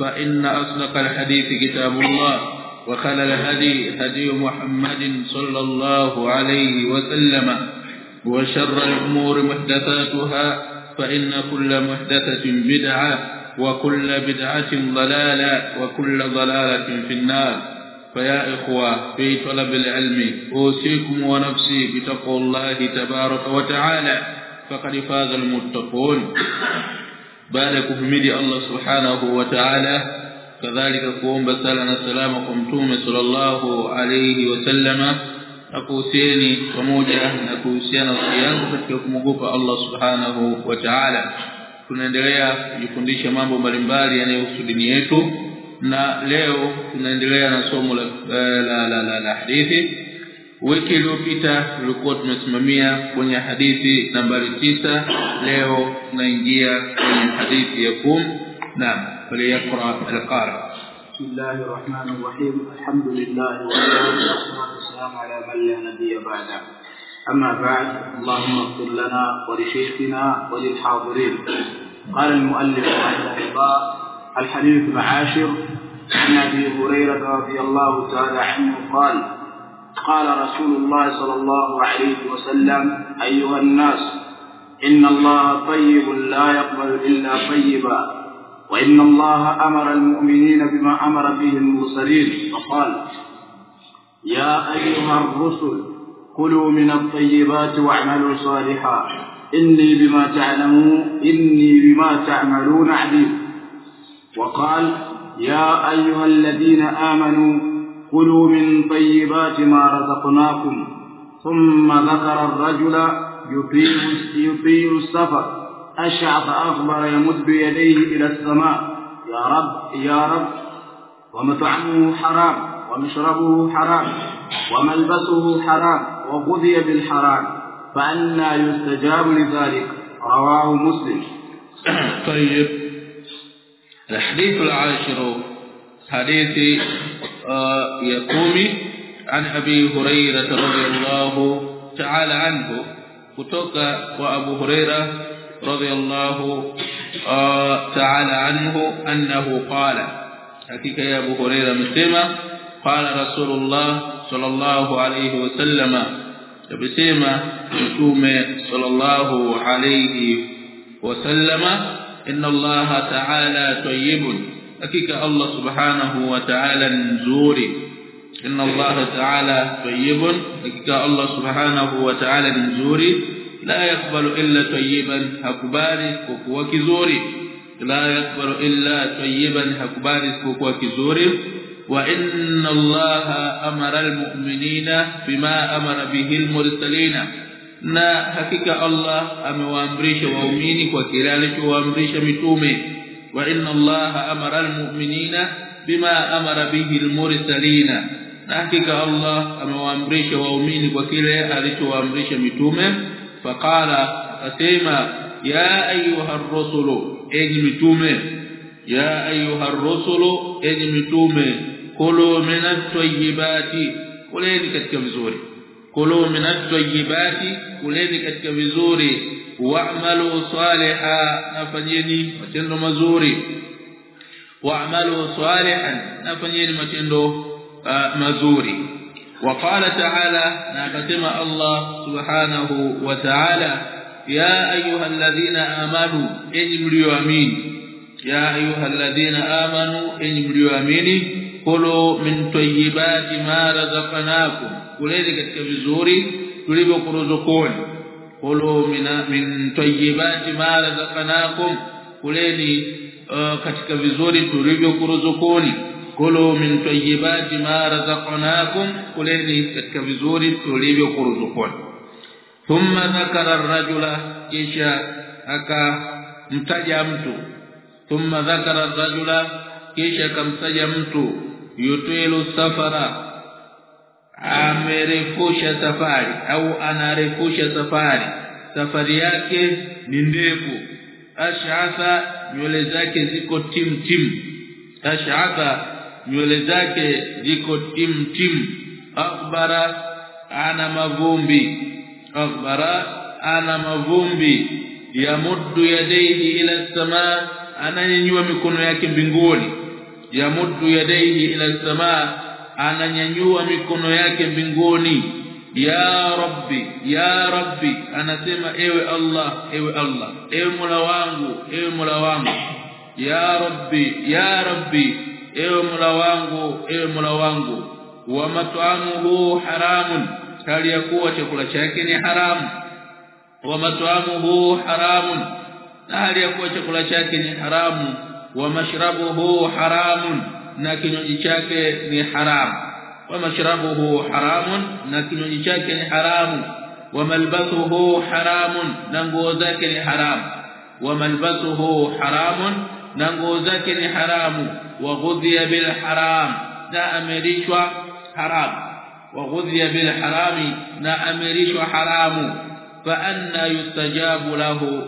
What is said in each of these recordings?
فإن أصدق الحديث كتاب الله وخل الهدي هدي محمد صلى الله عليه وسلم وشر الأمور محدثاتها فإن كل محدثة بدعة وكل بدعة ضلالة وكل ضلالة في النار فيا إخوة في طلب العلم أوصيكم ونفسي بتقوى الله تبارك وتعالى فقد فاز المتقون baada ya kuhimidi Allah subhanahu wa ta'ala kadhalika kuomba sala na salama kwa mtume sallallahu alayhi wasallama na kuhusieni pamoja na kuhusiana na yangu katika kumwogopa Allah subhanahu wa ta'ala. Tunaendelea kujifundisha mambo mbalimbali yanayohusu dini yetu na leo tunaendelea na somo la la, la, la, la hadithi wiki iliyopita tulikuwa tumesimamia kwenye hadithi nambari tisa. Leo tunaingia kwenye hadithi ya kum naam faliyaqra alqari. بسم الله الرحمن الرحيم الحمد لله والصلاة والسلام على من لا نبي بعده أما بعد اللهم اغفر لنا ولشيخنا وللحاضرين قال المؤلف رحمه الله الحديث العاشر عن أبي هريرة رضي الله تعالى عنه قال قال رسول الله صلى الله عليه وسلم أيها الناس إن الله طيب لا يقبل إلا طيبا وإن الله أمر المؤمنين بما أمر به المرسلين. فقال يا أيها الرسل كلوا من الطيبات واعملوا صالحا. إني بما تعلمون إني بما تعملون عليم وقال يا أيها الذين آمنوا كلوا من طيبات ما رزقناكم. ثم ذكر الرجل يطيل يطيل السفر. أشعث أغبر يمد يديه إلى السماء. يا رب يا رب ومطعمه حرام ومشربه حرام وملبسه حرام وغذي بالحرام فأنا يستجاب لذلك. رواه مسلم. طيب. الحديث العاشر حديث يقوم عن أبي هريرة رضي الله تعالى عنه kutoka kwa Abu Huraira radhiyallahu ta'ala anhu annahu qala hakika ya Abu Huraira amesema qala Rasulullah sallallahu alayhi wasallama amesema mtume sallallahu alayhi wasallama inna Allah ta'ala tayyibun hakika Allah subhanahu wa ta'ala nzuri inna Allah ta'ala tayyibun hakika Allah subhanahu wa ta'ala nzuri la yakbalu illa tayyiban hakubali kwa kizuri la yakbalu illa tayyiban hakubali kwa kizuri wa inna Allah amara almu'minina bima amara bihi almursalina na hakika Allah amewaamrisha waumini kwa kile alichowaamrisha mitume وان الله أمر المؤمنين بما أمر به المرسلين. حقيقه الله أما امامرش واؤمن بكل الذي امرش متومه فقال اسما يا ايها الرسل إذ متومه يا ايها الرسل إذ متومه كلوا من الطيبات كلوا من الطيبات كلوا من الطيبات كلوا من واعملوا صالحا. nafanyeni matendo mazuri wa'malu salihan nafanyeni matendo mazuri وقال تعالى ناقسم الله سبحانه وتعالى يا أيها الذين آمنوا اجلوا آمين. يا أيها الذين آمنوا اجلوا آمين. قولوا من طيبات ما رزقناكم. قولوا ketika vizuri tulivyokuruzukoni kulu min tayyibati ma razaqnakum. Kuleni uh, katika vizuri tulivyokuruzukuni kulu min tayyibati ma razaqnakum. Kuleni katika vizuri tulivyokuruzukuni thumma dhakara ar-rajula kisha akamtaja mtu. Thumma dhakara ar-rajula kisha akamtaja mtu. Yutilu safara amerefusha safari au anarefusha safari. Safari yake ni ndefu. Ash'atha nywele zake ziko tim tim ash'atha nywele zake ziko tim tim akbara ana mavumbi. Akbara ana mavumbi. Yamuddu yadayhi ila samaa ananyanyua mikono yake mbinguni. Yamuddu yadayhi ila samaa ananyanyua mikono yake mbinguni. Ya rabbi ya rabbi anasema ewe Allah ewe Allah ewe Mola wangu ewe Mola wangu. Ya rabbi ya rabbi ewe Mola wangu ewe Mola wangu. Wa mat'amuhu haramun. Hali ya kuwa chakula chake ni haramu wa mat'amuhu haramun. Hali ya kuwa chakula chake ni haramu. Wa mashrabuhu haramun na kinywaji chake ni haramu wa mashrabuhu haramun na kinywaji chake ni haramu wa malbasuhu haramun na nguo zake ni haramu wa malbasuhu haramun na nguo zake ni haramu wa ghudhiya bil haram na amerishwa haramu wa ghudhiya bil harami na amerishwa haramu fa anna yustajabu lahu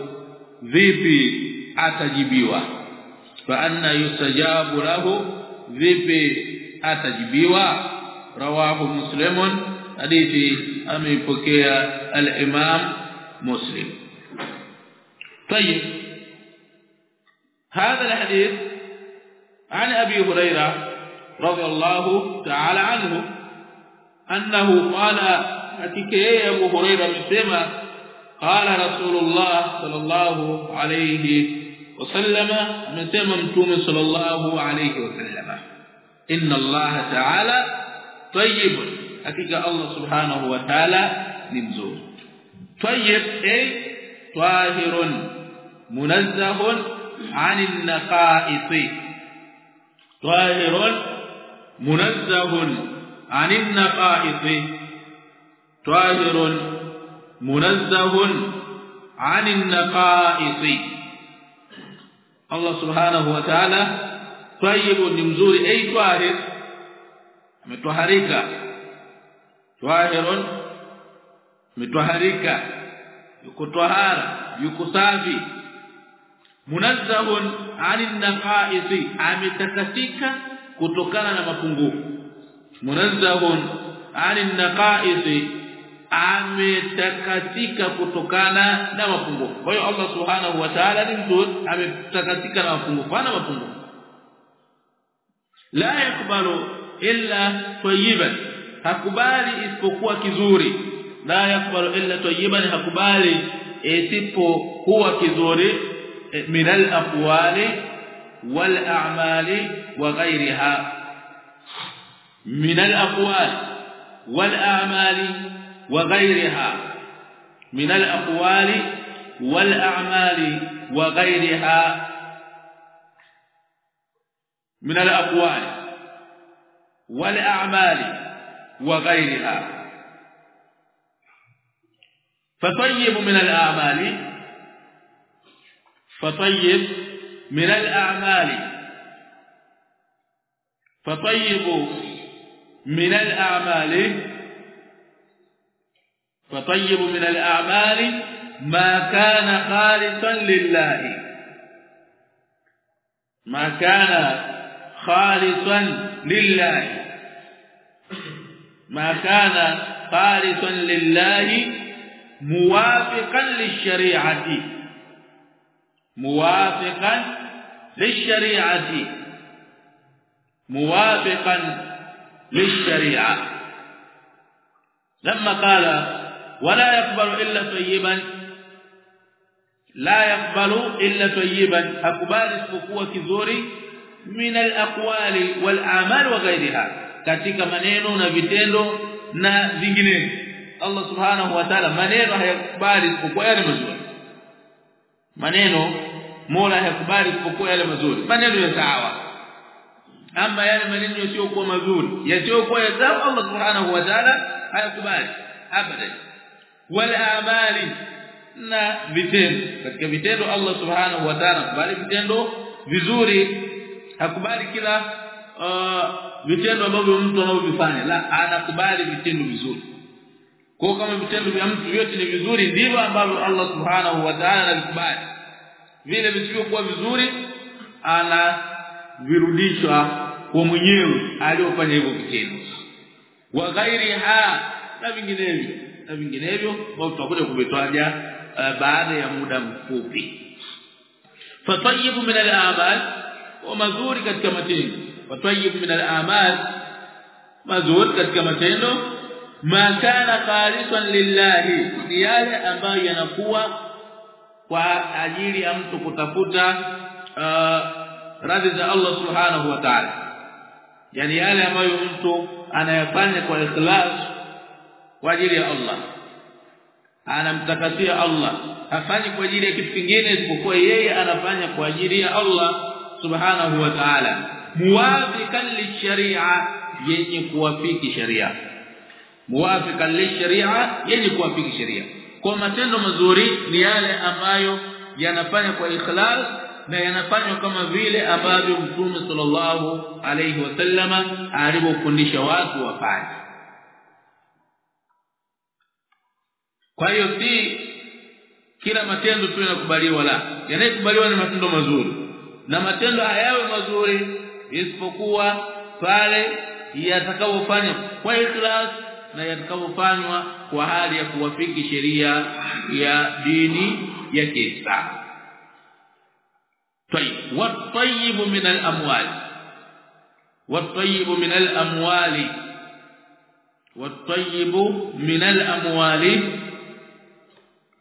vipi atajibiwa fa anna yustajabu lahu vipi atajibiwa? Rawahu muslimun. Hadithi ameipokea al-imam muslim. طيب هذا الحديث عن ابي هريره رضي الله تعالى عنه انه قال حكيه ابو هريره قال رسول الله صلى الله عليه وسلم نسمع متوم صلى الله عليه وسلم. إن الله تعالى طيب. حقيقة الله سبحانه وتعالى نذور طيب أي؟ طاهر منزه عن النقائص. طاهر منزه عن النقائص. طاهر منزه عن النقائص. Allah subhanahu wa ta'ala tayyib ni mzuri. Ay tahir ametwaharika. Tahirun ametwaharika. Yuko tahara yuko safi. Munazzahun 'anil naqaisi ametakatika kutokana na mapungufu. Munazzahun 'anil naqaisi ametakatika kutokana na mapungufu. Kwa hiyo Allah subhanahu wa ta'ala ni mzuri ametakatika na mapungufu hana mapungufu. La yakbalu illa tayyiban hakubali isipokuwa kizuri. La yakbalu illa tayyiban hakubali isipokuwa kizuri. Min al-aqwali wal a'mali wa ghayriha. Min al-aqwali wal a'mali al-aqwali wal a'mali wa ghayriha من الأقوال والأعمال وغيرها. فطيب من الأعمال فطيب من الأعمال فطيب من الأعمال فطيب من الأعمال ما كان خالصا لله. ما كان خالصا لله. ما كان خالصا لله موافقا للشريعة. موافقا للشريعة. موافقا للشريعة. لما قال ولا يقبل الا طيبا لا يقبل الا طيبا hakubali isipokuwa kizuri min al-aqwali wal-a'mal wa ghayriha katika maneno na vitendo na vinginevyo Allah subhanahu wa ta'ala maneno hayakubali isipokuwa yale mazuri maneno Mola hayakubali isipokuwa yale mazuri maneno ya sawa ama yale maneno yasiyokuwa mazuri yasiyokuwa ya sawa Allah subhanahu wa ta'ala hayakubali abadan wala amali na vitendo. Katika vitendo Allah subhanahu wa ta'ala kubali vitendo vizuri hakubali kila uh, vitendo ambavyo mtu anavyofanya. La anakubali vitendo vizuri. Kwa kama vitendo vya mtu vyote ni vizuri ndivyo ambavyo Allah subhanahu wa ta'ala anakubali vile visivyokuwa vizuri ana virudishwa kwa mwenyewe aliyofanya hivyo vitendo. Wa ghairiha na vinginevyo na vinginevyo ambao tutakuja kuvitaja uh, baada ya muda mfupi. Fatayyibu min al-a'mal wa mazuri katika matendo. Fatayyibu min al-a'mal mazuri katika matendo. Ma kana khalisan lillahi ni yale ambayo yanakuwa kwa ajili ya mtu kutafuta uh, radhi za Allah subhanahu wa ta'ala. Yani yale ambayo mtu anayafanya kwa ikhlas kwa ajili ya Allah. Anamtakasia Allah. Hafanyi kwa ajili ya kitu kingine isipokuwa yeye anafanya kwa ajili ya Allah subhanahu wa ta'ala. Muwafiqan lisharia yenye kuwafiki sharia. Muwafiqan lisharia yenye kuwafiki sharia. Kwa matendo mazuri ni yale ambayo yanafanya kwa ikhlas na yanafanywa kama vile ambavyo Mtume sallallahu alayhi wasallama alivyofundisha watu wafanye kwa hiyo si kila matendo tu yanakubaliwa la yanayokubaliwa ni matendo mazuri na matendo hayawe mazuri isipokuwa pale yatakayofanywa kwa ikhlas na yatakayofanywa kwa hali ya kuwafiki sheria ya dini ya Kiislamu طيب والطيب من الاموال والطيب من الاموال والطيب من الاموال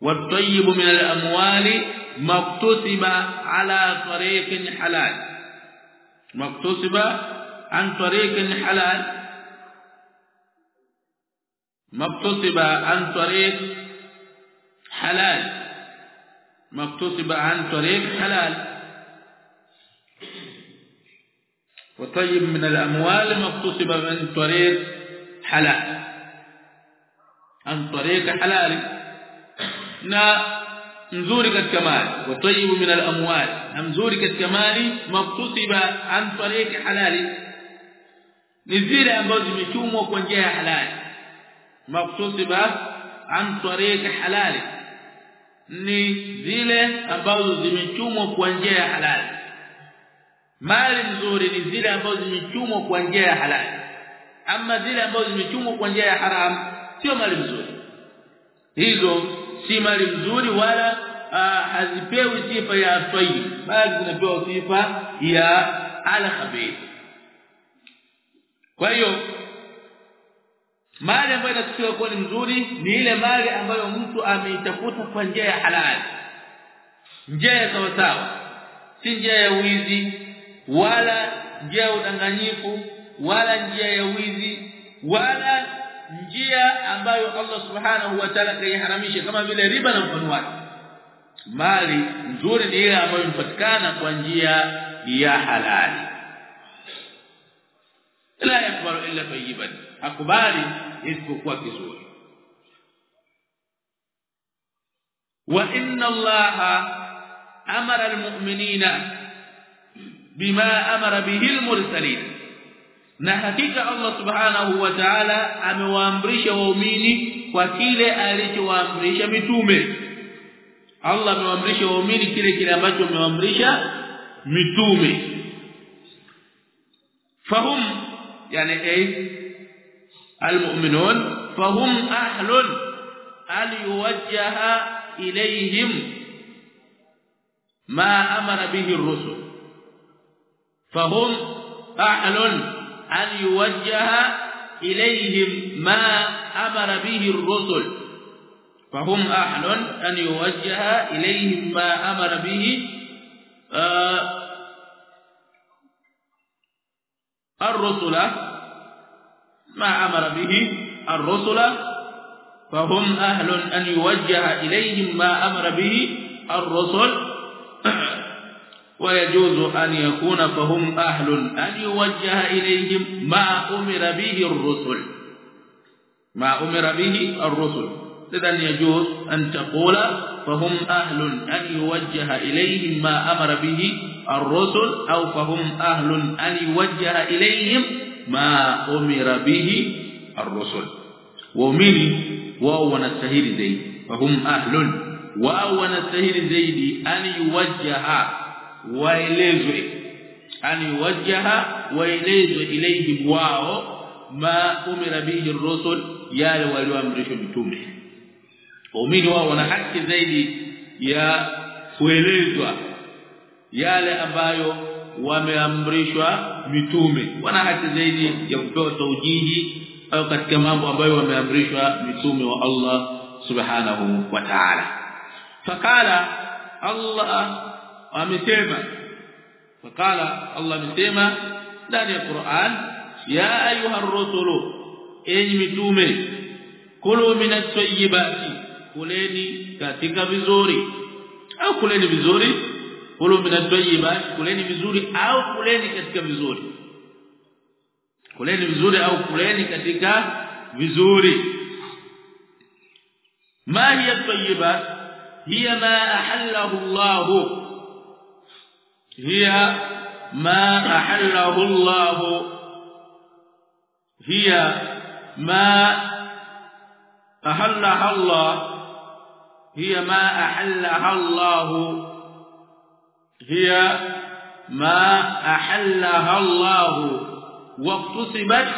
والطيب من الأموال ما اكتسب على طريق حلال. ما اكتسب عن طريق حلال. ما اكتسب عن طريق حلال. ما اكتسب عن طريق حلال. وطيب من الأموال ما اكتسب من طريق حلال. عن طريق حلال. Na nzuri katika mali. Wa tayyibu min al-amwal na mzuri katika mali maktusiba an tariqi halali. Ni zile ambazo zimechumwa kwa njia ya halali. Maktusiba an tariqi halali. Ni zile ambazo zimechumwa kwa njia ya halali. Mali nzuri ni zile ambazo zimechumwa kwa njia ya halali. Ama zile ambazo zimechumwa kwa njia ya haramu sio mali nzuri. Hizo si mali nzuri wala uh, hazipewi sifa ya tayyib bali zinapewa sifa ya al-khabith kwa hiyo mali ambayo inatakiwa kuwa ni nzuri ni ile mali ambayo mtu ameitafuta kwa njia ya halali. Njia ya sawasawa. Sawa si njia ya wizi wala njia ya udanganyifu wala njia ya wizi wala njia ambayo Allah subhanahu wa ta'ala kaiharamisha kama vile riba na mfano wake mali nzuri ni ile ambayo inapatikana kwa njia ya halali la yakbalu illa tayyiban akubali isipokuwa kizuri wa inna allaha amara almu'minina bima amara bihi almursalin na hakika Allah subhanahu wa ta'ala amewaamrisha waumini kwa kile alichowaamrisha mitume. Allah amewaamrisha waumini kile kile ambacho amewaamrisha mitume. Fahum yani ay almu'minun fahum ahlun aliyuwajjaha ilayhim ma amara bihi ar-rusul. Fahum ahlun an yuwajjaha ilayhim ma amara bihi ar-rusul فهم أهل أن يوجه إليهم ما أمر به الرسل ما أمر به الرسل. فهم أهل أن يوجه إليهم ما أمر به الرسل. ويجوز أن يكون فهم أهل أن يوجه إليهم ما أمر به الرسل. ما أمر به الرسل. إذا يجوز أن تقول فهم أهل أن يوجه إليهم ما أمر به الرسل أو فهم أهل أن يوجه إليهم ما أمر به الرسل. ومن wao wanastahili zaidi fahum ahlun wao wanastahili zaidi an yuwajjaha waelezwe. Ani wajaha waelezwe ilayhim wao ma umira bihi ar-rusul yale walioamrishwa mitume. Waumini wao wana haki zaidi ya kuelezwa yale ambayo wameamrishwa mitume. Wana haki zaidi ya kupewa taujihi au katika mambo ambayo wameamrishwa mitume wa Allah subhanahu wa ta'ala. Fakala Allah امتيما فقال الله متيما ذلك القران يا ايها الرسل اي متومه كلوا من الطيبات كلني كاتيكا بزوري أو كلني بزوري كلوا من الطيبات كلني بزوري أو كلني كاتيكا بزوري كلني بزوري أو كلني كاتيكا بزوري ما هي الطيبات هي ما احله الله هي ما أحله الله. هي ما أحلها الله. هي ما أحلها الله. هي ما أحلها الله. واقتصبت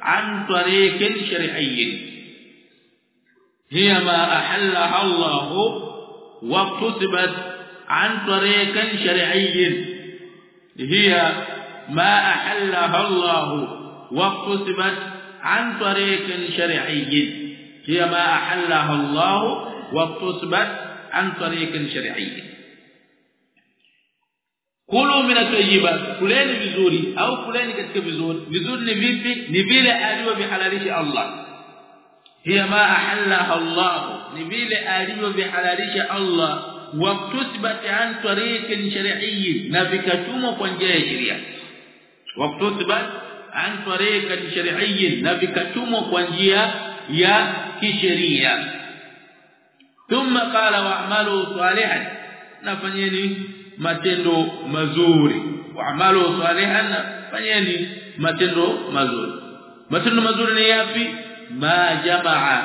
عن طريق شرعي. هي ما أحلها الله. واقتصبت عن طريق شرعي. هي ما أحلها الله وقسمت عن طريق شرعي. هي ما أحلها الله وقسمت عن طريق شرعي. كلوا من الطيبات. كلين بذوري أو كلين كتك بذور بذور نبيبي نبيله اليو بحلاله الله. هي ما أحلها الله. نبيله اليو بحلاله الله. Wa kusbat an tariqin shar'i na vikatumwa kwa njia ya sheria. Wa kusbat an tariqin shar'i na vikatumwa kwa njia ya kisheria. Thumma qala wa'malu salihan nafanyeni matendo mazuri. Wa'malu salihan fanyeni matendo mazuri. Matendo mazuri ni yapi? Ma jamaa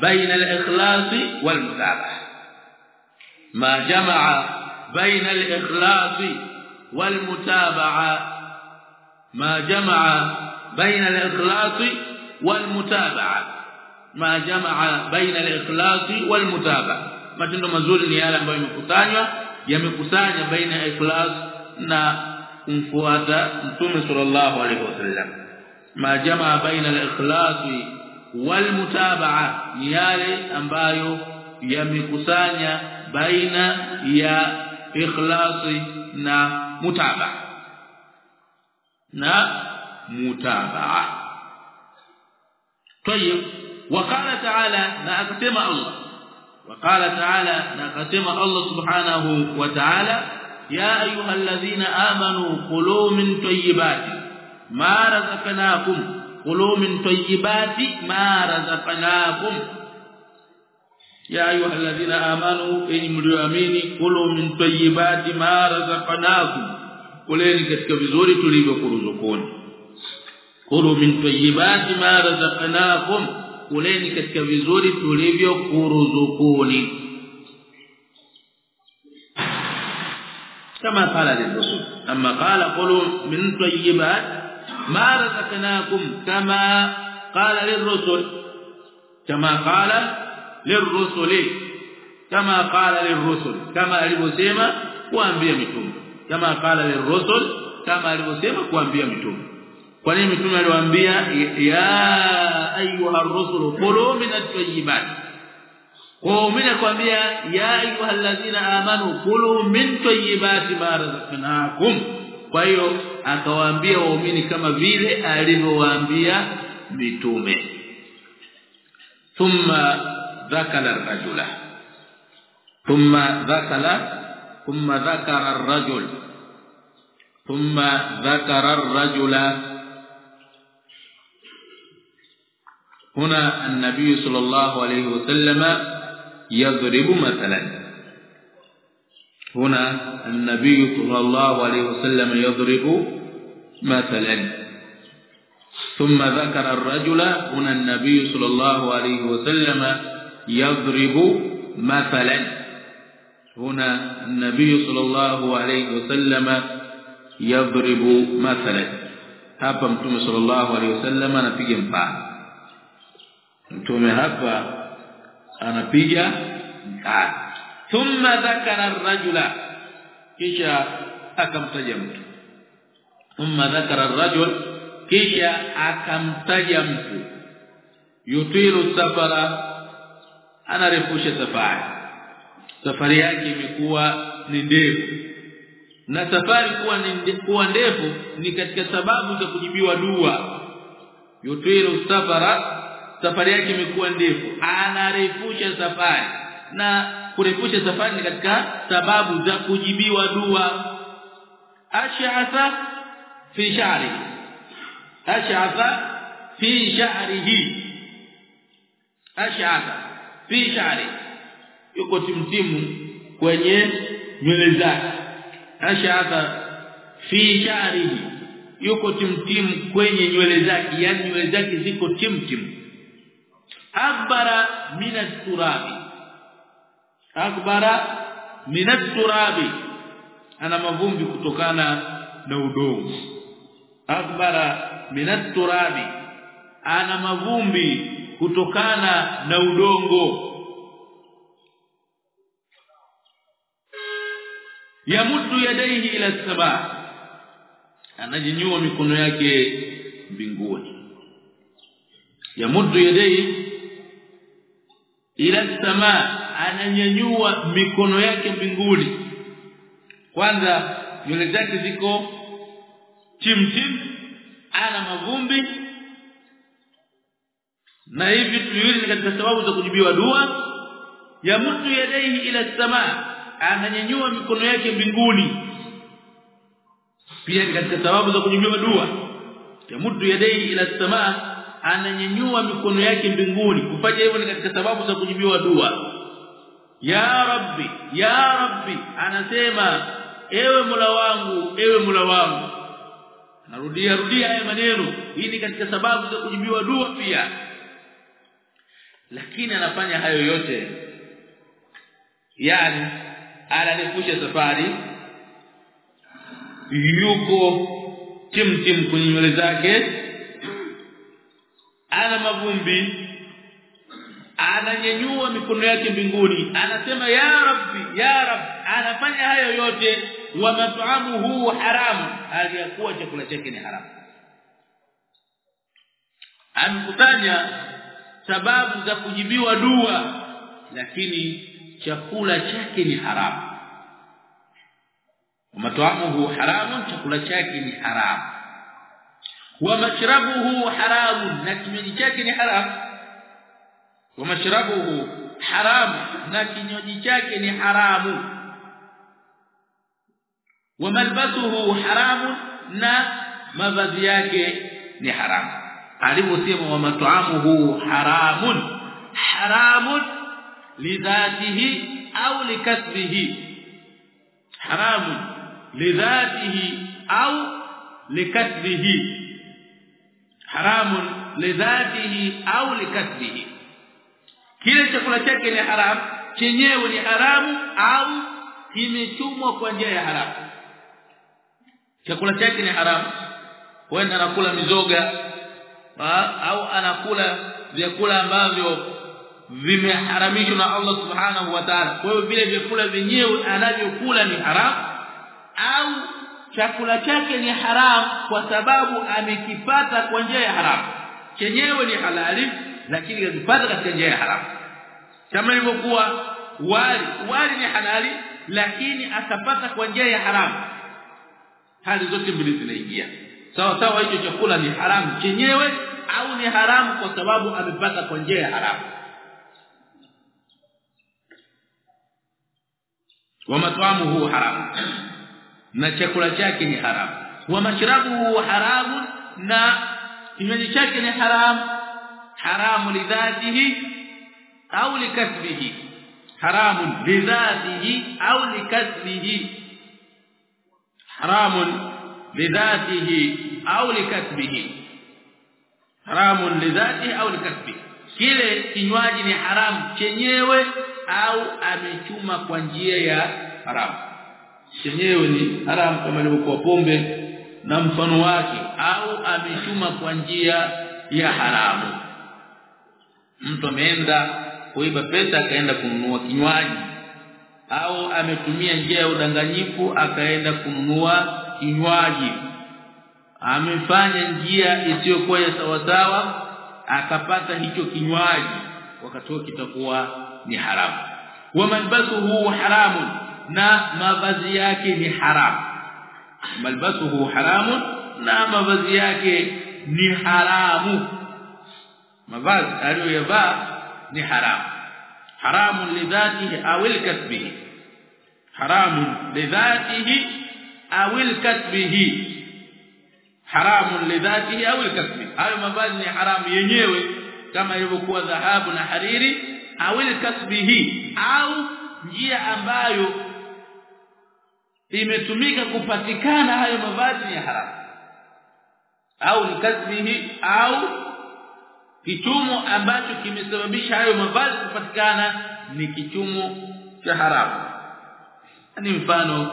baina al-ikhlas wal mutabah ma jamaa الاخلاص والمتابعه ما جمع بين الاخلاص jamaa baina جمع بين الاخلاص والمتابعه matendo mazuri ni yale ambayo yamekusanywa yamekusanya baina ya ikhlas na kumfuata mtume sallallahu alaihi wasallam. Ma jamaa baina al-ikhlas ni yale ambayo yamekusanya baina ya ikhlas na mutabaa na mutabaa طيب وقال تعالى na akasema Allah وقال تعالى نقسم الله سبحانه وتعالى يا أيها الذين آمنوا كلوا من طيبات ما رزقناكم. كلوا من طيبات ما رزقناكم. يا أيها الذين آمنوا اني مؤمن قولوا من طيبات ما رزقناكم. قولين ketika vizuri tulivyokuruzukoni قولوا من طيبات ما رزقناكم. قولين ketika vizuri tulivyokuruzukoni كما قال الرسول اما قال قولوا من طيبات ما رزقناكم كما قال للرسل كما قال lirrusuli kama qala lirrusul kama alivyosema kuambia mitume. kama qala lirrusul kama alivyosema kuambia mitume. Kwa nini mitume aliwaambia ya ayuha ar-rusul qulu min at-tayyibat? Waumini kwambia ya ayuha alladhina amanu kulu min tayyibati ma razaqnakum. Kwa hiyo akawaambia waumini kama vile alivyowaambia mitume. Thumma dhakara ar-rajula thumma dhakara thumma dhakara ar-rajul thumma dhakara ar-rajula هنا النبي صلى الله عليه وسلم يضرب مثلا. هنا النبي صلى الله عليه وسلم يضرب مثلا. ثم ذكر الرجل هنا النبي صلى الله عليه وسلم يضرب مثلا. هنا النبي صلى الله عليه وسلم يضرب مثلا. هبا متوم صلى الله عليه وسلم أنا بيجي مثال متوم هبا أنا بيجي مثال ثم ذكر الرجل. كيشا أكم تجم ثم ذكر الرجل. كيشا أكم تجم يطير السفره anarefusha safari. Safari yake imekuwa ni ndefu. Na safari kuwa ni kuwa ndefu ni katika sababu za kujibiwa dua. Yutiru safara safari yake imekuwa ndefu. Anarefusha safari. Na kurefusha safari ni katika sababu za kujibiwa dua. Ash'atha fi sha'ri. Ash'atha fi sha'rihi. Ash'atha fi sha'ri yuko timtimu kwenye nywele zake. Ash'atha fi shari yuko timtimu kwenye nywele zake yani nywele zake ziko timtimu akbara min at-turabi akbara min at-turabi ana mavumbi kutokana na udongo. Akbara min at-turabi ana mavumbi kutokana na udongo. Yamuddu yadaihi ila as-sama anajinyua mikono yake mbinguni. Yamuddu yadaihi ila samaa ananyanyua mikono yake mbinguni. Kwanza nywele zake ziko chimchim ana mavumbi na hivi tuwili katika sababu za kujibiwa dua ya mtu yadaihi ila samaa ananyanyua mikono yake mbinguni. Pia ni katika sababu za kujibiwa dua ya mtu yadaihi ila samaa ananyanyua mikono yake mbinguni. Kufanya hivyo ni katika sababu za kujibiwa dua. Ya rabbi ya rabbi anasema ewe mula wangu ewe mula wangu. Narudia rudia haya maneno. Hii ni katika sababu za kujibiwa dua pia lakini anafanya hayo yote. Yani ananifusha safari. Yuko timtim kwenye nywele zake. Ana mavumbi. Ananyenyua mikono yake mbinguni. Anasema ya rabbi ya rabbi. Anafanya hayo yote. Wa mat'amuhu haramu aliyakuwa chakula chake ni haramu. Amkutanya sababu za kujibiwa dua lakini chakula chake ni haramu. Mat'amuhu haramu chakula chake ni haramu. Wa mashrabuhu haramu na kinywaji chake ni haramu. Wa mashrabuhu haramu na kinywaji chake ni haramu. Wa malbasuhu haramu na mavazi yake ni haramu alivyosema wa mat'amuhu haramun. Haramun lidhatihi au likasbihi haramun lidhatihi au likasbihi haramun lidhatihi au likasbihi kile chakula chake ni haramu chenyewe ni haramu au kimechumwa kwa njia ya haramu. Chakula chake ni haramu huenda nakula mizoga au anakula vyakula ambavyo vimeharamishwa na Allah subhanahu wa ta'ala. Kwa hiyo vile vyakula vyenyewe anavyokula ni haramu au chakula chake ni haram kwa sababu amekipata kwa njia ya haram chenyewe ni halali lakini amepata katika njia ya haramu. Kama ilivyokuwa wali. Wali ni halali lakini akapata kwa njia ya haramu. Hali zote mbili zinaingia sawa sawa hicho chakula ni haramu. Chenyewe au ni haramu kwa sababu amepata kwa njia ya haramu. Wa mat'amuhu haramu. Na chakula chake ni haramu. Wa mashrabuhu haramun na kinywaji chake ni haramu. Haramu lidhatihi au likasbihi haramu lidhatihi au likasbihi haramun lidhatihi au likasbihi haramun lidhatihi au likasbihi kile kinywaji ni haramu chenyewe au amechuma kwa njia ya haramu chenyewe ni haramu kama ilivyokuwa pombe na mfano wake au amechuma kwa njia ya haramu mtu ameenda kuiba pesa akaenda kununua kinywaji au ametumia njia ya udanganyifu akaenda kununua kinywaji amefanya njia isiyokuwa ya sawasawa akapata hicho kinywaji wakati huo kitakuwa ni haramu. Wa malbasuhu haramun na mavazi yake ni haramu. Malbasuhu haramu na mavazi yake ni haramu. Mavazi aliyoyavaa ni haramu. Haramun lidhatihi au likasbihi haramun lidhatihi au kasbihi haramun lidhatihi au kasbi hayo mavazi ni haramu yenyewe kama ilivyokuwa dhahabu na hariri. Au kasbihi au njia ambayo imetumika kupatikana hayo mavazi ni haramu. Au likasbihi au kichumo ambacho kimesababisha hayo mavazi kupatikana ni kichumo cha haramu. Ni mfano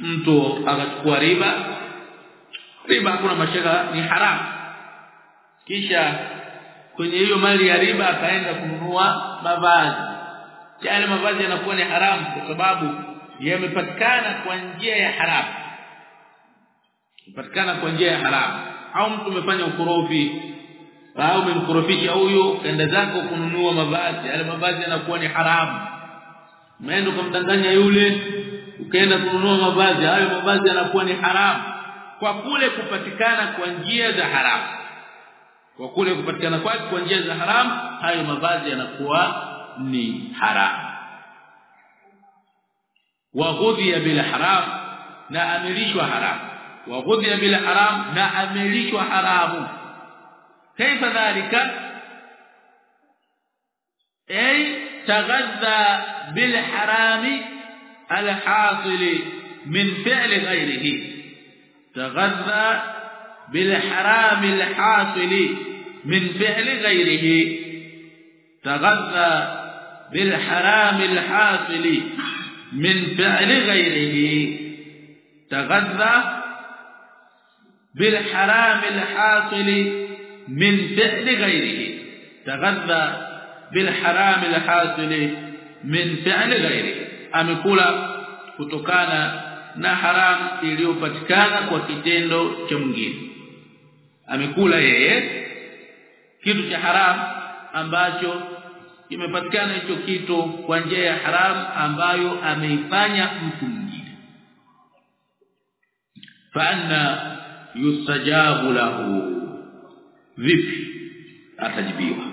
mtu akachukua riba riba hakuna mashaka ni haramu kisha kwenye hiyo mali ya riba akaenda kununua mavazi. Yale mavazi yanakuwa ni haramu kwa sababu yamepatikana kwa njia ya haramu yamepatikana kwa njia ya haramu au mtu umefanya ukorofi au umemkorofisha huyo kaenda zako kununua mavazi. Yale mavazi yanakuwa ni haramu umeenda kumdanganya yule ukaenda kununua mavazi hayo mavazi yanakuwa ni haramu. Kwa kule kupatikana kwa njia za haramu. Kwa kule kupatikana kwake kwa njia za haramu hayo mavazi yanakuwa ni haramu. Waghudhiya bil haram na amelishwa haramu. Waghudhiya bil haram na amelishwa haramu. Kaifa dhalika? Ay taghadha bil harami الحاصل من فعل غيره. تغذى بالحرام الحاصل من فعل غيره. تغذى بالحرام الحاصل من فعل غيره. تغذى بالحرام الحاصل من فعل غيره. تغذى بالحرام الحاصل من فعل غيره. Amekula kutokana na haramu iliyopatikana kwa kitendo cha mwingine. Amekula yeye kitu cha haramu ambacho kimepatikana hicho kitu kwa njia ya haramu ambayo ameifanya mtu mwingine. Fa yusajabu yustajabu lahu. Vipi atajibiwa?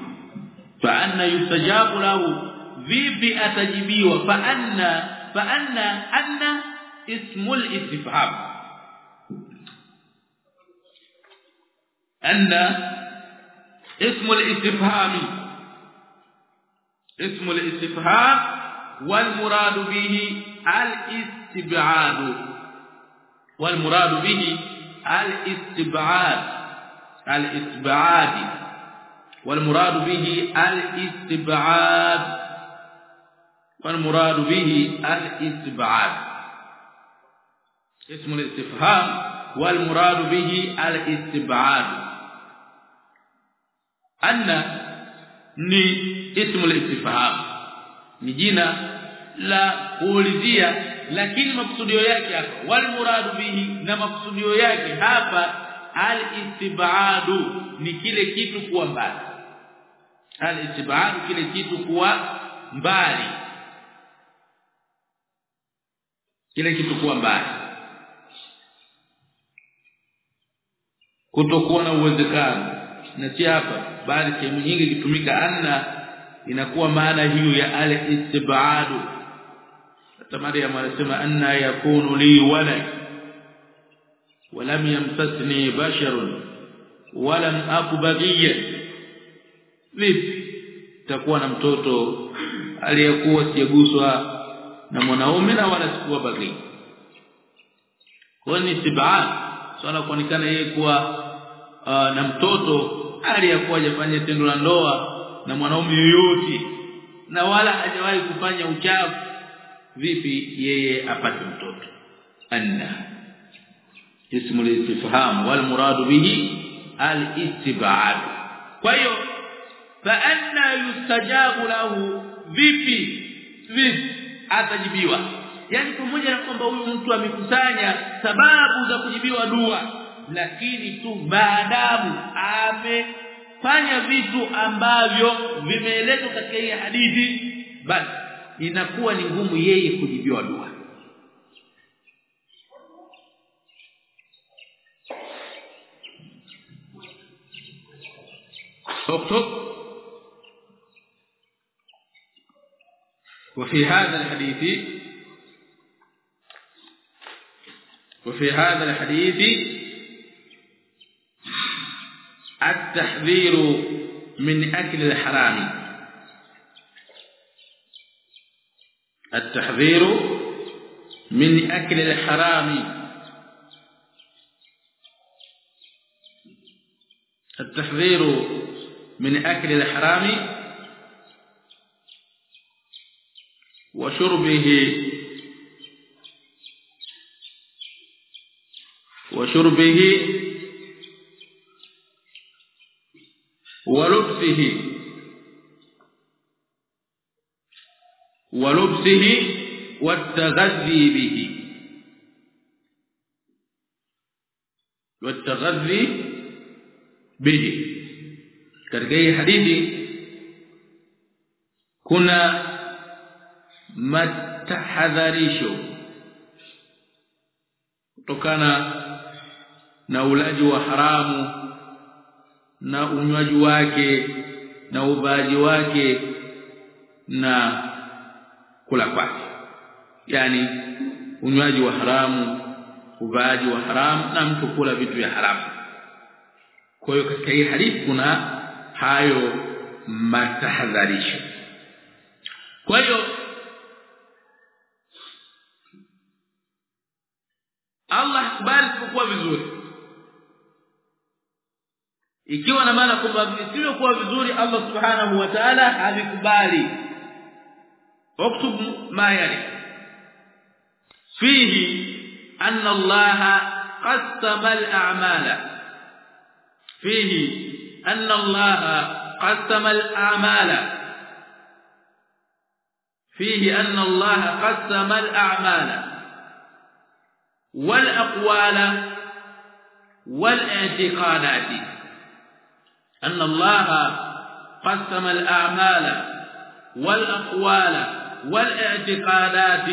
Fa anna yustajabu lahu vipi atajibiwa fa anna fa anna anna ismul istifham anna اسم الاستفهام اسم الاستفهام والمراد به الاستبعاد. والمراد به الاستبعاد. الاستبعاد. والمراد به الاستبعاد. والمراد به الاستبعاد اسم الاستفهام والمراد به الاستبعاد anna ni ismu al-istifham ni jina la kuulizia lakini makusudio yake hapa wal muradu bihi na makusudio yake hapa al-istibadu ni kile kitu kuwa mbali al-istibadu kile kitu kuwa mbali kile kitu kuwa mbali kutokuwa na uwezekano na si hapa bali sehemu nyingi ikitumika anna inakuwa maana hiyo ya al-istibadu hata Maryam anasema anna yakunu li walad ولم يمسسني بشر ولم اكو بغيا vipi takuwa na mtoto aliyekuwa sijaguswa na mwanaume na wala sikuwa baghi kwa ni tibaa swala kuonekana yeye kuwa uh, na mtoto hali ya kuwa hajafanya tendo la ndoa na mwanaume yoyote na wala hajawahi kufanya uchafu vipi yeye apate mtoto? Anna. Ismu al-istifham wal muradu bihi al-istib'ad kwa hiyo fa anna yustajabu lahu vipi? Vipi atajibiwa. Yani pamoja na kwamba huyu mtu amekusanya sababu za kujibiwa dua lakini tu maadamu amefanya vitu ambavyo vimeelezwa katika hii hadithi basi inakuwa ni ngumu yeye kujibiwa dua. Tuk tuk وفي هذا الحديث وفي هذا الحديث التحذير من أكل الحرام. التحذير من أكل الحرام. التحذير من أكل الحرام وشربه وشربه ولبسه ولبسه والتغذي به. والتغذي به. Katika hadithi kuna matahadharisho kutokana na ulaji wa haramu na unywaji wake na uvaaji wake na kula kwake. Yani unywaji wa haramu uvaaji wa haramu na mtu kula vitu vya haramu. Kwa hiyo katika hii hadithi kuna hayo matahadharisho. Kwa hiyo Allah kubali kuwa vizuri ikiwa na maana kwamba visivyokuwa vizuri Allah subhanahu wa ta'ala havikubali اكتب ما يلي فيه أن الله قسم الأعمال فيه أن الله قسم الأعمال فيه أن الله قسم الأعمال والأقوال والإعتقادات. أن الله قسم الأعمال والأقوال والإعتقادات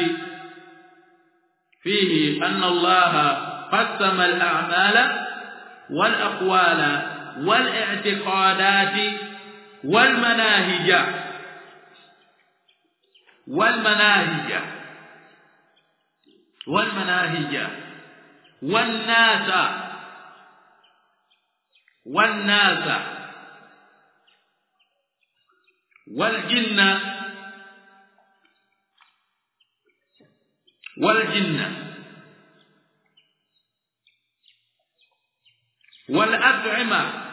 فيه. أن الله قسم الأعمال والأقوال والإعتقادات والمناهج. والمناهج. والمناهج والناس والناس والجن والجن والأطعمة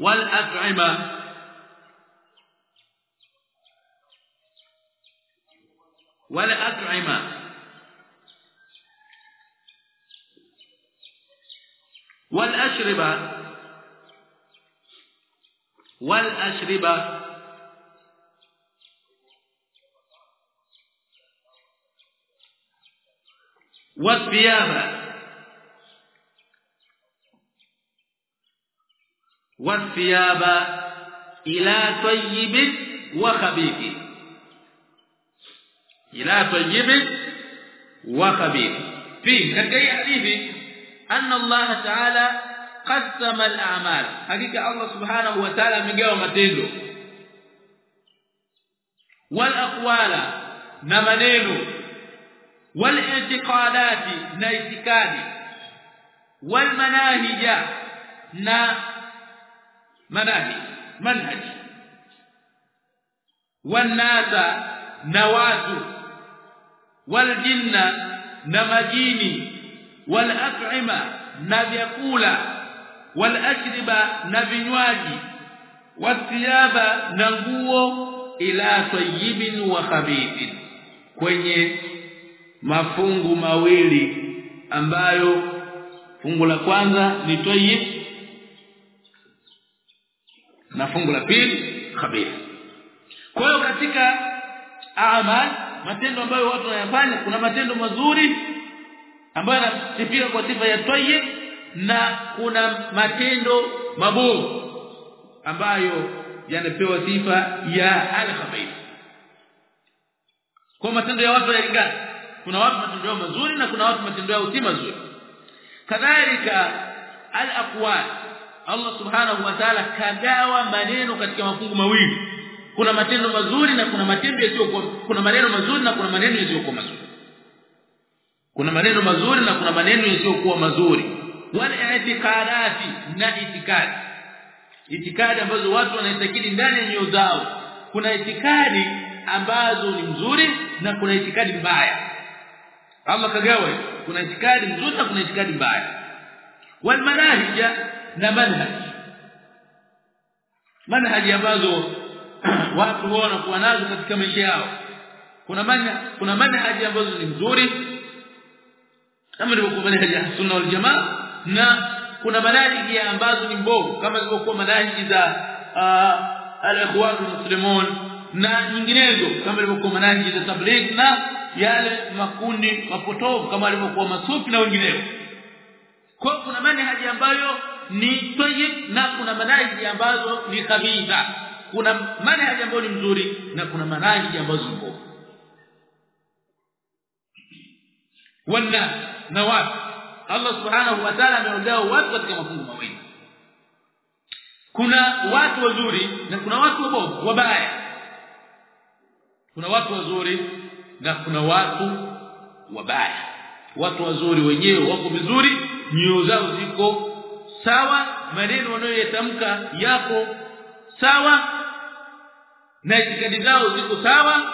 والأطعمة. ولا أطعمة والأشربة والأشربة والثياب. والثياب إلى طيب وخبيث. إلى طيب وخبيث في katika hii hadithi anna Allah ta'ala qasama al-a'mal hakika Allah subhanahu wa ta'ala amegawa matendo wal aqwala na maneno wal i'tiqadati na itikadi wal manahija na manahi manhaj wan nasa na watu wal jinna na majini walat'ima na vyakula walashriba na vinywaji wathiyaba na nguo ila tayyibin wa khabithin kwenye mafungu mawili ambayo fungu la kwanza ni tayyib na fungu la pili khabith. Kwa hiyo katika amal matendo ambayo watu wanayafanya kuna matendo mazuri ambayo yanasifika kwa sifa ya tayyib na kuna matendo mabovu ambayo yanapewa sifa ya al-khabith. Kwa matendo ya watu yalingana kuna watu matendo yao mazuri na kuna watu matendo yao si mazuri. Kadhalika al-aqwal. Allah subhanahu wa ta'ala kagawa maneno katika mafungu mawili kuna matendo mazuri na kuna matendo yasiyokuwa kuna maneno mazuri na kuna maneno yasiyokuwa mazuri. Kuna maneno mazuri na kuna maneno yasiyokuwa mazuri. Wale i'tiqadati na itikadi. Itikadi ambazo watu wanaitakidi ndani ya nyoyo zao. Kuna itikadi ambazo ni mzuri na kuna itikadi mbaya. Allah kagawa kuna itikadi nzuri na kuna itikadi mbaya. Wal manhaj na manhaj. Manhaj ambazo watu wao wanakuwa nazo katika maisha yao. Kuna manya kuna manhaji ambazo ni nzuri. Kama manhaji ya sunna wal jamaa na kuna manhaji ambazo ni mbovu kama zilivyokuwa manhaji za al-ikhwan muslimun na nyinginezo kama ilivyokuwa manhaji za tabligh na yale makundi mapotovu kama alivyokuwa masufi na wengineo. Kwa kuna manhaji ambayo ni tayyib na kuna manhaji ambazo ni khabitha kuna manhaji ambayo ni mzuri na kuna manhaji ambazo ni mbovu wana na watu. Allah subhanahu wa ta'ala ameondoa watu katika mafungu mawili. Kuna watu wazuri na kuna watu wabovu wabaya. Kuna watu wazuri na kuna watu wabaya. Watu wazuri wenyewe wako vizuri nyoyo zao ziko sawa maneno wanayoyatamka yako sawa na itikadi zao ziko sawa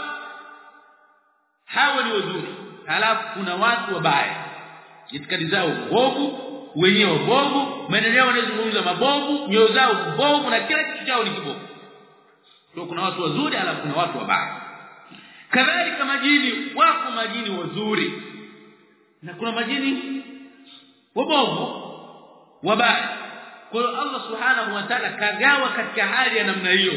hawa ni wazuri. Halafu kuna watu wabaya. Itikadi zao bovu wenyewe bovu maendeleo yao wanazungumza mabovu nyoyo zao bovu na kila kitu chao ni kibovu. Kwa kuna watu wazuri halafu kuna watu wabaya. Kadhalika majini wako majini wazuri. Na kuna majini wabovu wabaya. Kwa Allah subhanahu wa ta'ala kagawa katika hali ya namna hiyo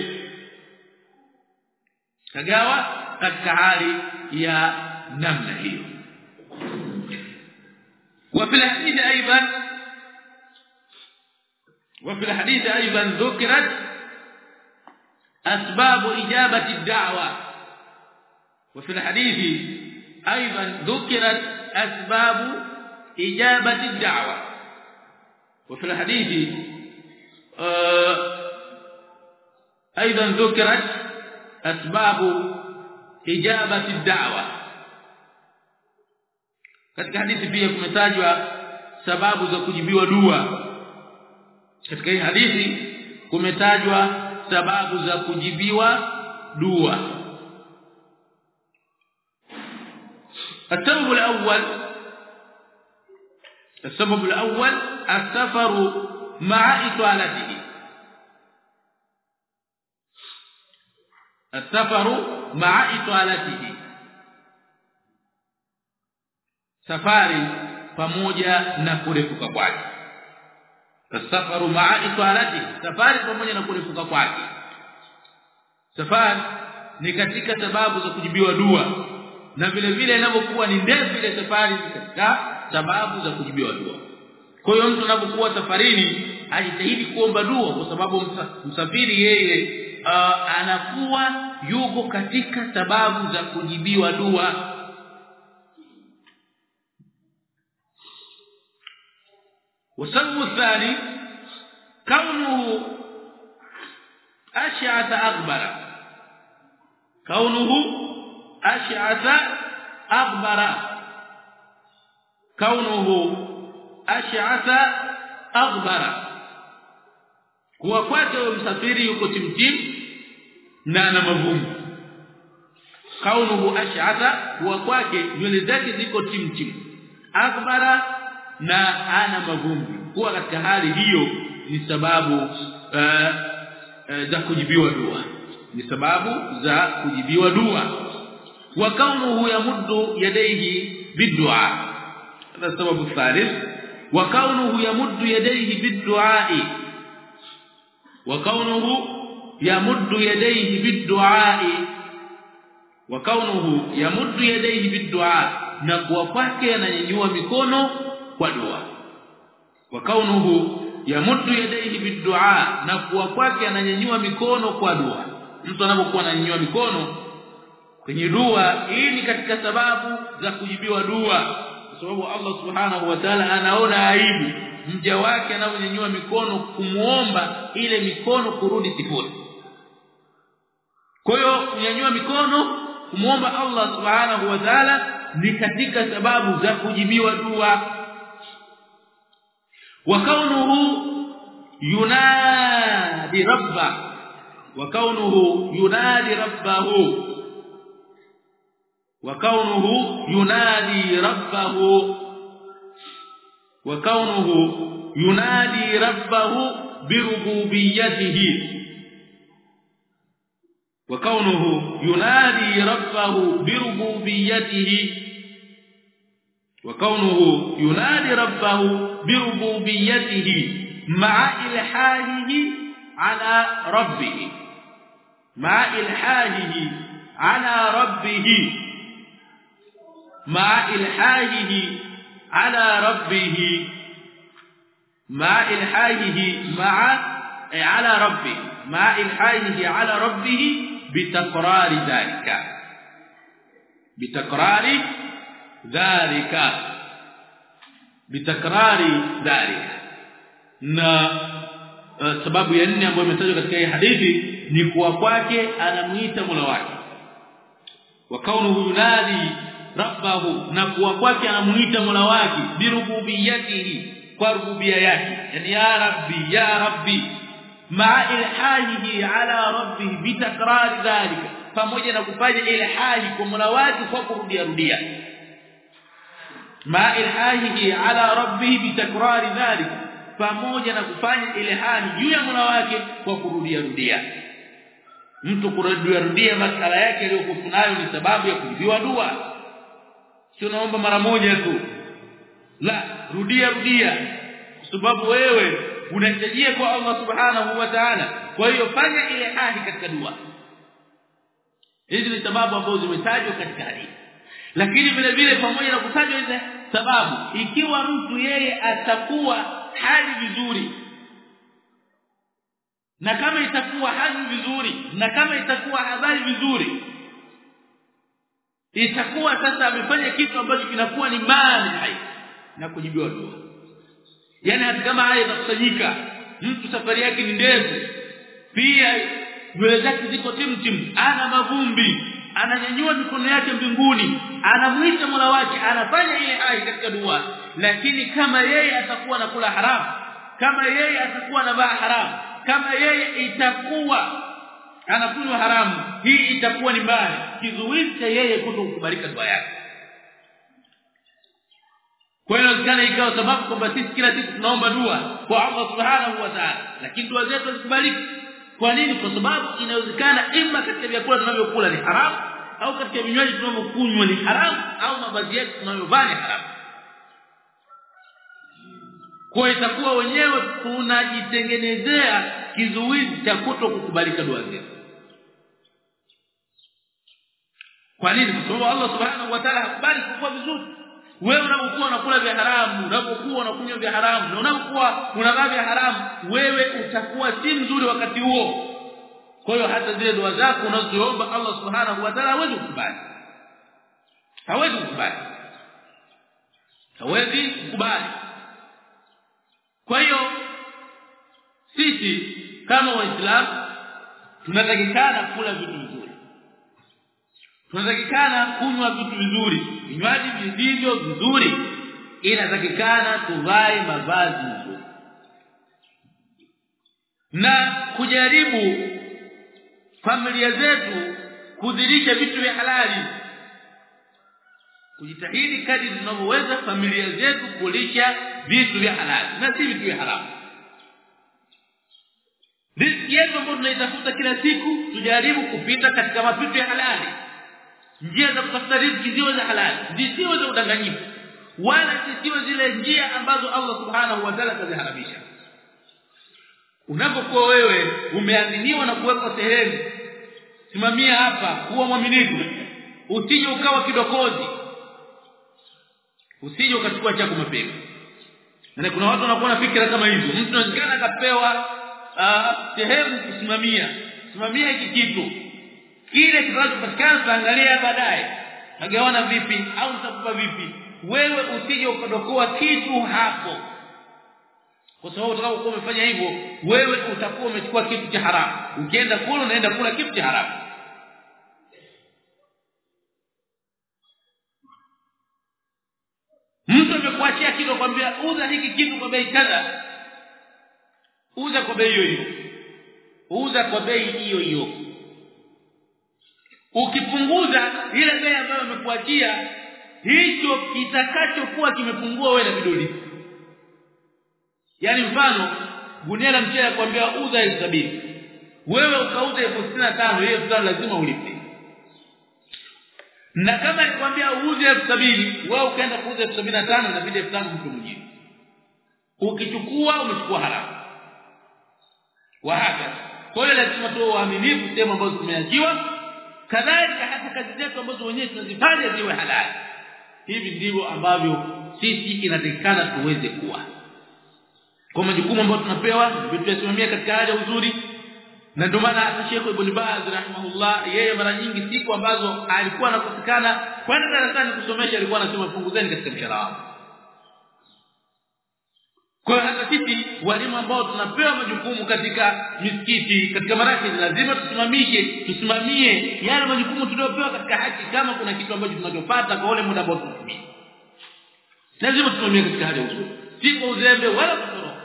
kagawa katika hali ya namna hiyo. وفي الحديث أيضا وفي الحديث أيضا ذكرت اسباب اجابه الدعوه وفي الحديث أيضا ذكرت اسباب اجابه الدعوه وفي الحديث أيضا ذكرت اسباب اجابه الدعوه katika hadithi pia kumetajwa sababu za kujibiwa dua katika hii hadithi kumetajwa sababu za kujibiwa dua السبب الأول السبب الأول السفر مع إطالته asafaru ma'a italatihi safari pamoja na kurefuka kwake. asafaru ma'a italatihi safari pamoja na kurefuka kwake. safari ni katika sababu za kujibiwa dua. Na vile vile inapokuwa ni ndefu ile safari katika sababu za kujibiwa dua. Kwa hiyo mtu anapokuwa safarini ajitahidi kuomba dua kwa sababu msafiri yeye uh, anakuwa yuko katika sababu za kujibiwa dua وسبب الثاني كونه أشعث أغبر كونه أشعث أغبر كونه أشعث أغبر kuwa kwake msafiri yuko timtim na ana mavumbi. Kaunuhu ash'atha kuwa kwake nywele zake ziko timtim. Akbara na ana mavumbi. Kuwa katika hali hiyo ni sababu uh, uh, za kujibiwa dua. Ni sababu za kujibiwa dua. Wa kaunuhu yamuddu yadayhi bid'a hada sababu thalith. Wa kaunuhu yamuddu yadayhi bid'a yamuddu yadayhi bid'a wa kaunuhu yamuddu yadayhi bid'a na kuwa kwake ananyanyua mikono kwa dua. Wa kaunuhu yamuddu yadayhi bid'a na kuwa kwake ananyanyua mikono kwa dua. Mtu anapokuwa ananyanyua mikono kwenye dua hii ni katika sababu za kujibiwa dua. Kwa sababu Allah subhanahu wa ta'ala anaona aibu mja wake anaponyanyua mikono kumuomba ile mikono kurudi sifuri. Kwa hiyo kunyanyua mikono kumuomba Allah subhanahu wa ta'ala ni katika sababu za kujibiwa dua. Wa kaunuhu yunadi rabba. Wa kaunuhu yunadi rabbahu. Wa kaunuhu yunadi rabbahu وكونه ينادي ربه بربوبيته. وكونه ينادي ربه بربوبيته. وكونه ينادي ربه بربوبيته مع الحاله على ربه. مع الحاله على ربه. مع الحاله على ربه مع الحاجة مع على ربه مع الحاجة على ربه بتكرار ذلك. بتكرار ذلك. بتكرار ذلك. نا سبب يعني ambayo imetajwa katika hadithi ni kwa kwake anamuita mola wake. Wa rabbahu na kuwa kwake anamuita Mola wake birububiyatihi kwa rububia yake. Yani ya rabbi ya rabbi. Ma ilhahihi ala rabbi bitakrar dhalika. Pamoja na kufanya ilhahi kwa Mola wake kwa kurudia rudia. Ma ilhahihi ala rabbih bitakrari dhalika. Pamoja na kufanya ile hali juu ya Mola wake kwa kurudia rudia. Mtu kurudia rudia masala yake aliyokuwa nayo ni sababu ya kujibiwa dua sio naomba mara moja tu. La rudia rudia. Kwa sababu wewe unahitajia kwa Allah subhanahu wa ta'ala. Kwa hiyo fanya ile ahadi katika dua. Hizi ni sababu ambazo zimetajwa katika hadithi. Lakini vile vile pamoja na kutajwa hizi sababu ikiwa mtu yeye atakuwa hali vizuri na kama itakuwa hali vizuri na kama itakuwa habari vizuri itakuwa sasa amefanya kitu ambacho kinakuwa ni hai na kujibiwa dua yani hata kama haya yatakusanyika mtu safari yake ni ndefu. Pia nywele zake ziko timtim. Ana mavumbi. Ananyanyua mikono yake mbinguni. Anamuita Mola wake anafanya ile hai katika dua. Lakini kama yeye atakuwa na kula haramu kama yeye atakuwa na baa haramu kama yeye itakuwa anakunywa haramu. Hii itakuwa ni mbaya. Kizuizi cha yeye kutokubalika dua yake. Kwa hiyo kana ikawa sababu kwamba sisi kila siku tunaomba dua kwa Allah subhanahu wa ta'ala. Lakini dua zetu hazikubaliki. Kwa nini? Kwa sababu inawezekana ima katika vyakula tunavyokula ni haramu au katika vinywaji tunavyokunywa ni haramu au mavazi yetu tunayovaa ni haramu. Kwa itakuwa wenyewe tunajitengenezea kizuizi cha kuto kukubalika dua zetu kwa nini? Kwa sababu Allah subhanahu wa ta'ala hakubali kukua vizuri. Wewe unapokuwa unakula vya haramu unapokuwa unakunywa vya haramu na unapokuwa unavaa vya haramu wewe utakuwa si mzuri wakati huo. Kwa hiyo hata zile dua zako unazoomba Allah subhanahu wa ta'ala hawezi kukubali. Hawezi kukubali. Hawezi kukubali. Kwa hiyo sisi kama waislamu tunatakikana kula vitu tunatakikana kunywa vitu vizuri. Vinywaji vilivyo vizuri. Ila inatakikana tuvae mavazi na kujaribu familia zetu kudhirisha vitu vya halali. Kujitahidi kadri tunavyoweza familia zetu kulisha vitu vya halali. Na si vitu vya haramu. Riziki yetu ambayo tunaitafuta kila siku tujaribu kupita katika mapito ya halali njia za kutafuta riziki ziwe za halali zisiwe za udanganyifu wala zisiwe zile njia ambazo Allah subhanahu wa ta'ala kaziharamisha unapokuwa wewe umeaminiwa na kuwekwa sehemu simamia hapa kuwa mwaminifu. Usije ukawa kidokozi. Usije ukachukua chako mapema. Na kuna watu wanakuwa na fikra kama hizo mtu anawezekana akapewa sehemu kusimamia. Simamia hiki kitu kile kinachopatikana tutaangalia baadaye. Nagawana vipi? Au nitakupa vipi? Wewe usije ukadokoa kitu hapo. Kwa sababu utakapokuwa umefanya hivyo wewe utakuwa umechukua kitu cha haramu ukienda kula unaenda kula kitu cha haramu mtu amekuachia kitu akwambia uza hiki kitu kwa bei kadha. Uza kwa bei hiyo hiyo. Uza kwa bei hiyo hiyo ukipunguza ile bei ambayo amekuachia hicho kitakachokuwa kimepungua wewe na vidoli yani mfano gunia la mchele kwambia uza elfu sabini. Wewe ukauza elfu sitini na tano hiyo elfu lazima ulipe. Na kama nikwambia uuze elfu sabini wewe ukaenda kuuza elfu sabini na tano inabidi elfu tano mtu mwingine. Ukichukua umechukua haramu. Wahaka kwa hiyo lazima tuwe waaminifu sehemu ambazo tumeachiwa kadhalika hata kazi zetu ambazo wenyewe tunazifanya ziwe halali. Hivi ndivyo ambavyo sisi inatakikana tuweze kuwa. Kwa majukumu ambayo tunapewa tunasimamia katika hali ya uzuri. Na ndio maana Sheikh Ibn Baz rahimahullah yeye mara nyingi siku ambazo alikuwa anakosekana kwenda darasani kusomesha alikuwa anasema punguzeni katika mshahara wao kwa hata sisi walimu ambao tunapewa majukumu katika misikiti katika maraki lazima tusimamishe tusimamie yale majukumu tuliyopewa katika haki kama kuna kitu ambacho tunachopata kwa ule muda ambao tunatumia. Lazima tusimamie katika hali nzuri. Si kwa uzembe wala kutoroka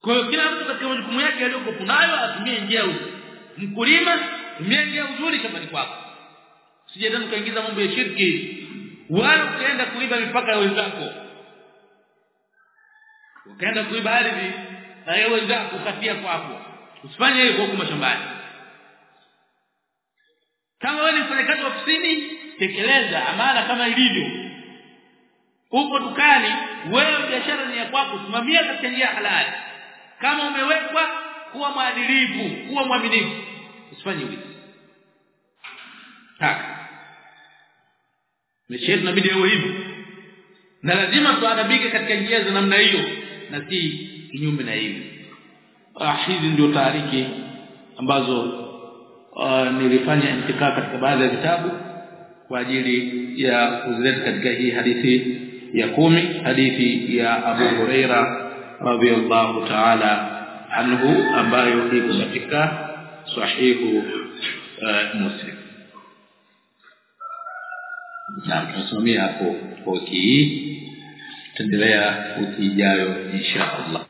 kwa hiyo kila mtu katika majukumu yake aliyoko kunayo atumie njia nzuri mkulima tumie njia kama ni kwako. Usije kaingiza mambo ya shirki wala ukaenda kuiba mipaka ya wenzako. Ukaenda kuiba ardhi na yeye wenzako ukatia kwako. Usifanye hivyo huko mashambani. Kama wewe ni mfanyakazi wa ofisini tekeleza amana kama ilivyo. Uko dukani wewe biashara ni ya kwako simamia katika njia halali. Kama umewekwa kuwa mwadilifu kuwa mwaminifu. Usifanye taka maisha yetu inabidi iwe hivyo. Na lazima tuadabike katika njia za namna hiyo na si kinyume na hivyo ah hizi ndio taariki ambazo uh, nilifanya intikaa katika baadhi ya vitabu kwa ajili ya kuzileta katika hii hadithi ya kumi hadithi ya Abu Huraira radhiyallahu ta'ala anhu ambayo iko katika sahihu uh, Muslim na tunasimamia hapo kwa wiki hii. Tutaendelea wiki ijayo insha Allah